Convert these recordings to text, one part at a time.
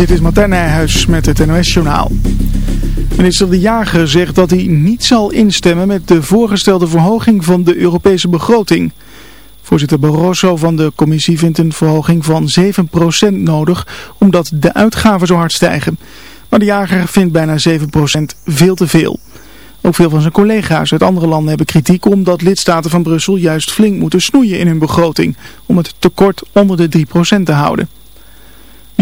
Dit is Martijn Nijhuis met het NOS-journaal. Minister De Jager zegt dat hij niet zal instemmen met de voorgestelde verhoging van de Europese begroting. Voorzitter Barroso van de commissie vindt een verhoging van 7% nodig omdat de uitgaven zo hard stijgen. Maar De Jager vindt bijna 7% veel te veel. Ook veel van zijn collega's uit andere landen hebben kritiek omdat lidstaten van Brussel juist flink moeten snoeien in hun begroting om het tekort onder de 3% te houden.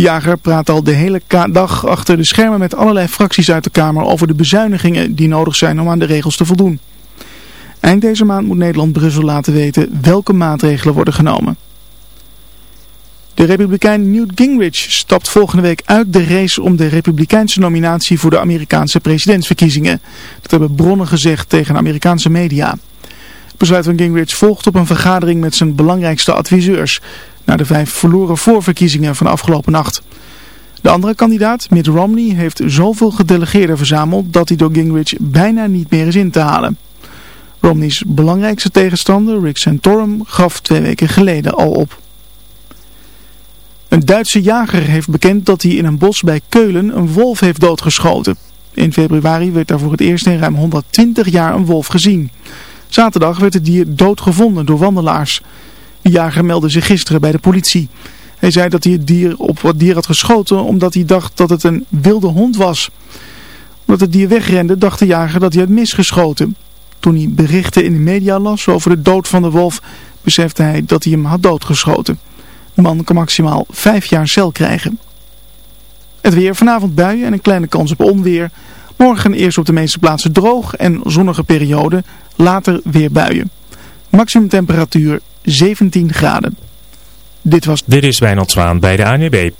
Jager praat al de hele dag achter de schermen met allerlei fracties uit de Kamer over de bezuinigingen die nodig zijn om aan de regels te voldoen. Eind deze maand moet Nederland Brussel laten weten welke maatregelen worden genomen. De republikein Newt Gingrich stapt volgende week uit de race om de republikeinse nominatie voor de Amerikaanse presidentsverkiezingen. Dat hebben bronnen gezegd tegen Amerikaanse media. Het besluit van Gingrich volgt op een vergadering met zijn belangrijkste adviseurs na de vijf verloren voorverkiezingen van afgelopen nacht. De andere kandidaat, Mitt Romney, heeft zoveel gedelegeerden verzameld dat hij door Gingrich bijna niet meer is in te halen. Romney's belangrijkste tegenstander, Rick Santorum, gaf twee weken geleden al op. Een Duitse jager heeft bekend dat hij in een bos bij Keulen een wolf heeft doodgeschoten. In februari werd daar voor het eerst in ruim 120 jaar een wolf gezien. Zaterdag werd het dier doodgevonden door wandelaars. Jager meldde zich gisteren bij de politie. Hij zei dat hij het dier op wat dier had geschoten omdat hij dacht dat het een wilde hond was. Omdat het dier wegrende dacht de jager dat hij had misgeschoten. Toen hij berichten in de media las over de dood van de wolf besefte hij dat hij hem had doodgeschoten. De man kan maximaal vijf jaar cel krijgen. Het weer vanavond buien en een kleine kans op onweer. Morgen eerst op de meeste plaatsen droog en zonnige periode. Later weer buien. Maximum temperatuur 17 graden. Dit, was... Dit is Wijnald Zwaan bij de ANWB.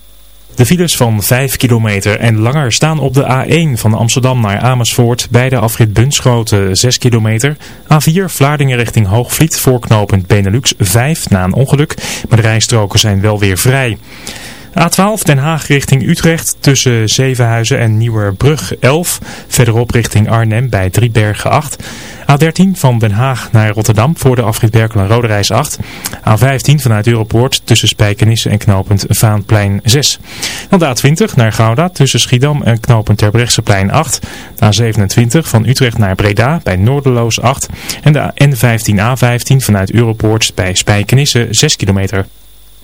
De files van 5 kilometer en langer staan op de A1 van Amsterdam naar Amersfoort bij de afrit Bunschoten 6 kilometer. A4 Vlaardingen richting Hoogvliet voorknopend Benelux 5 na een ongeluk, maar de rijstroken zijn wel weer vrij. A12 Den Haag richting Utrecht tussen Zevenhuizen en Nieuwerbrug 11. Verderop richting Arnhem bij Driebergen 8. A13 van Den Haag naar Rotterdam voor de afrit Berkel en Roderijs 8. A15 vanuit Europoort tussen Spijkenisse en knooppunt Vaanplein 6. Dan de A20 naar Gouda tussen Schiedam en knooppunt Terbrechtseplein 8. De A27 van Utrecht naar Breda bij Noorderloos 8. En de N15A15 vanuit Europoort bij Spijkenisse 6 kilometer.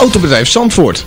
Autobedrijf Zandvoort,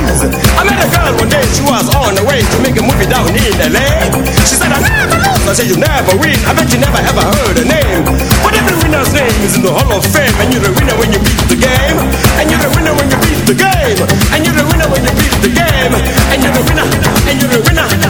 Blues. I met a girl one day, she was on the way to make a movie down in LA. She said, I never lose. I said, you never win. I bet you never ever heard her name. But every winner's name is in the Hall of Fame. And you're the winner when you beat the game. And you're the winner when you beat the game. And you're the winner when you beat the game. And you're the winner. And you're the. Winner.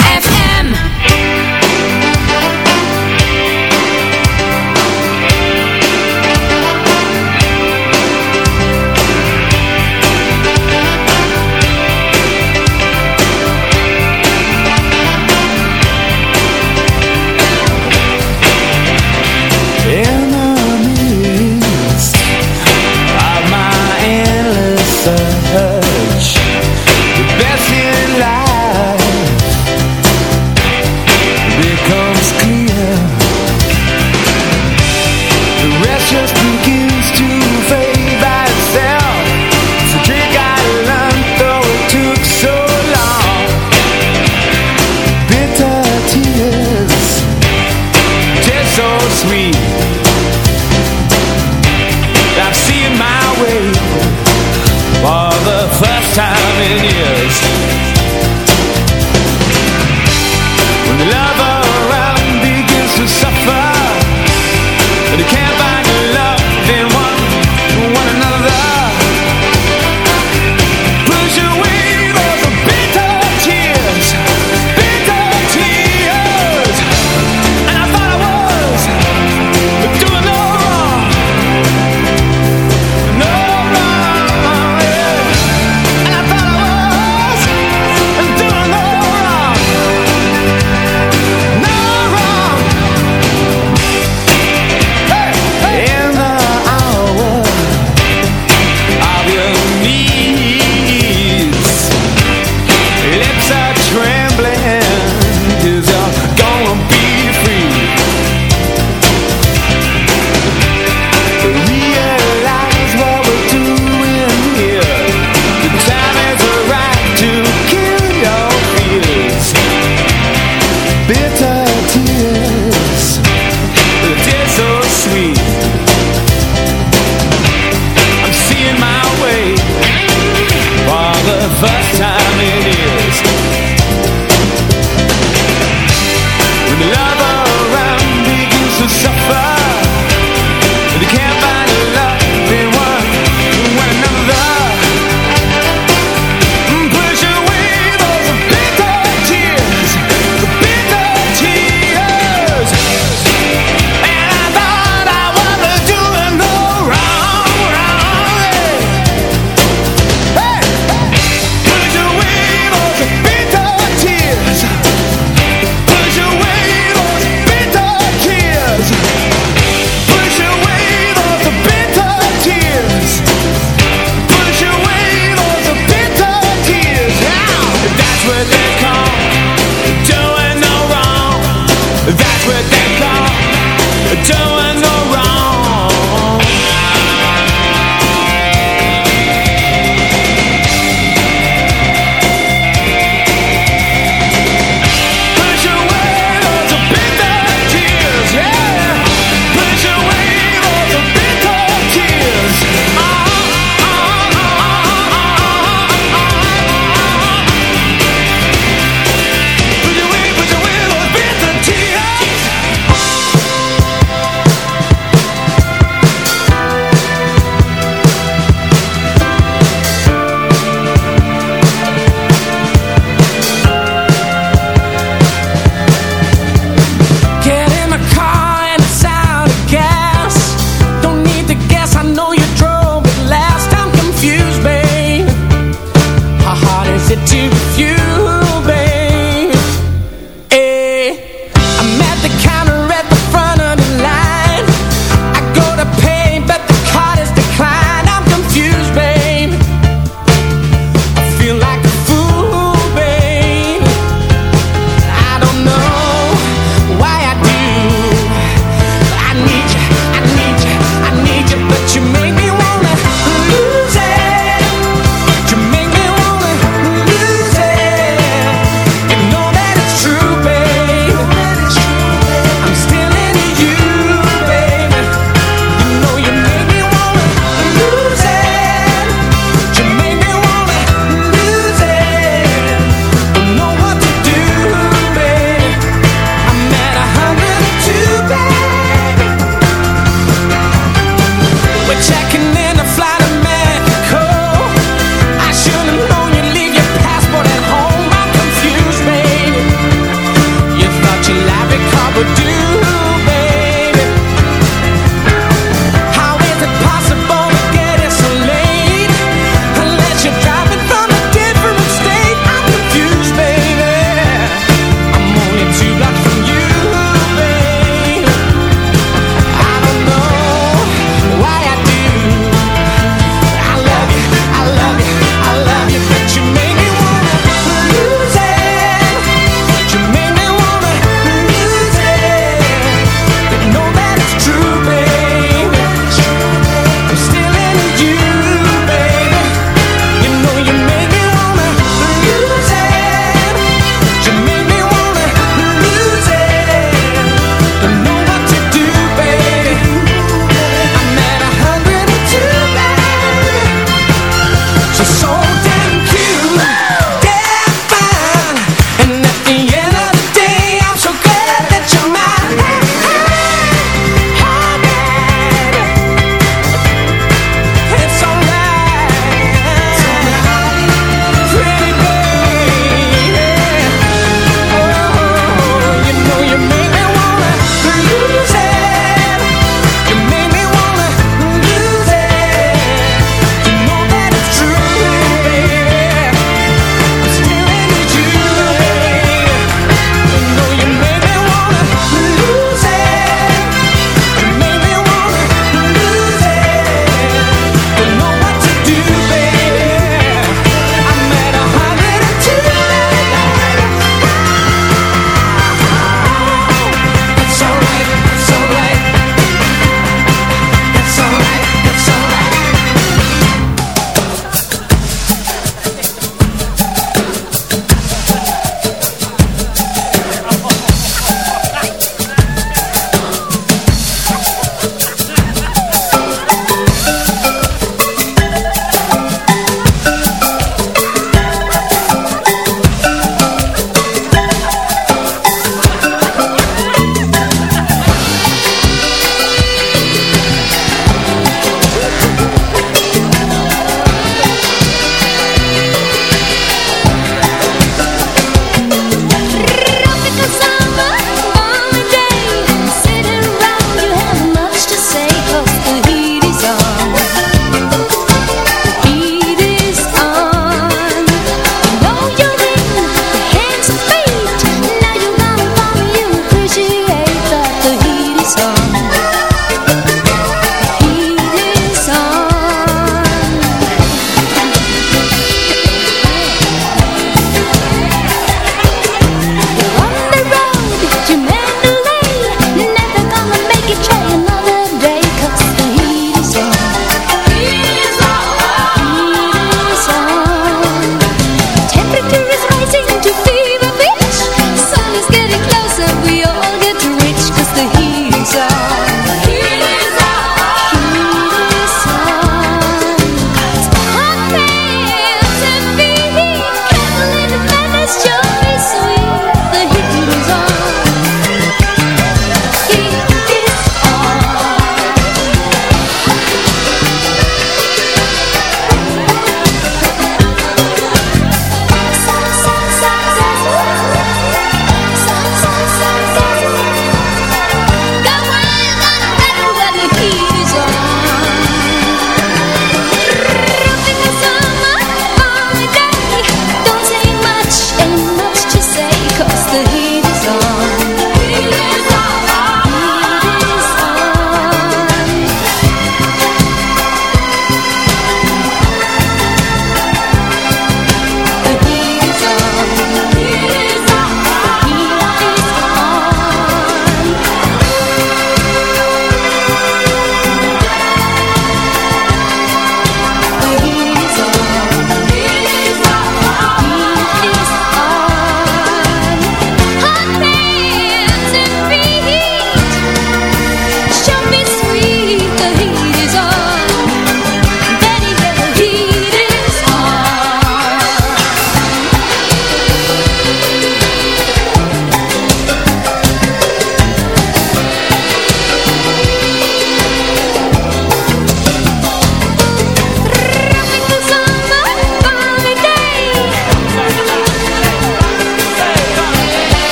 time in years.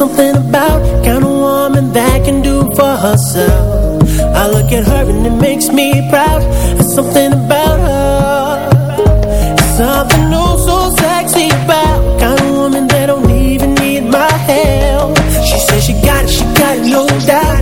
something about Kind of woman that can do for herself. I look at her and it makes me proud. There's something about her. There's Something new, so sexy about Kind of woman that don't even need my help. She says she got it, she got it, no doubt.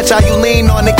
much how you lean on it.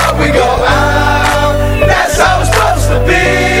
be.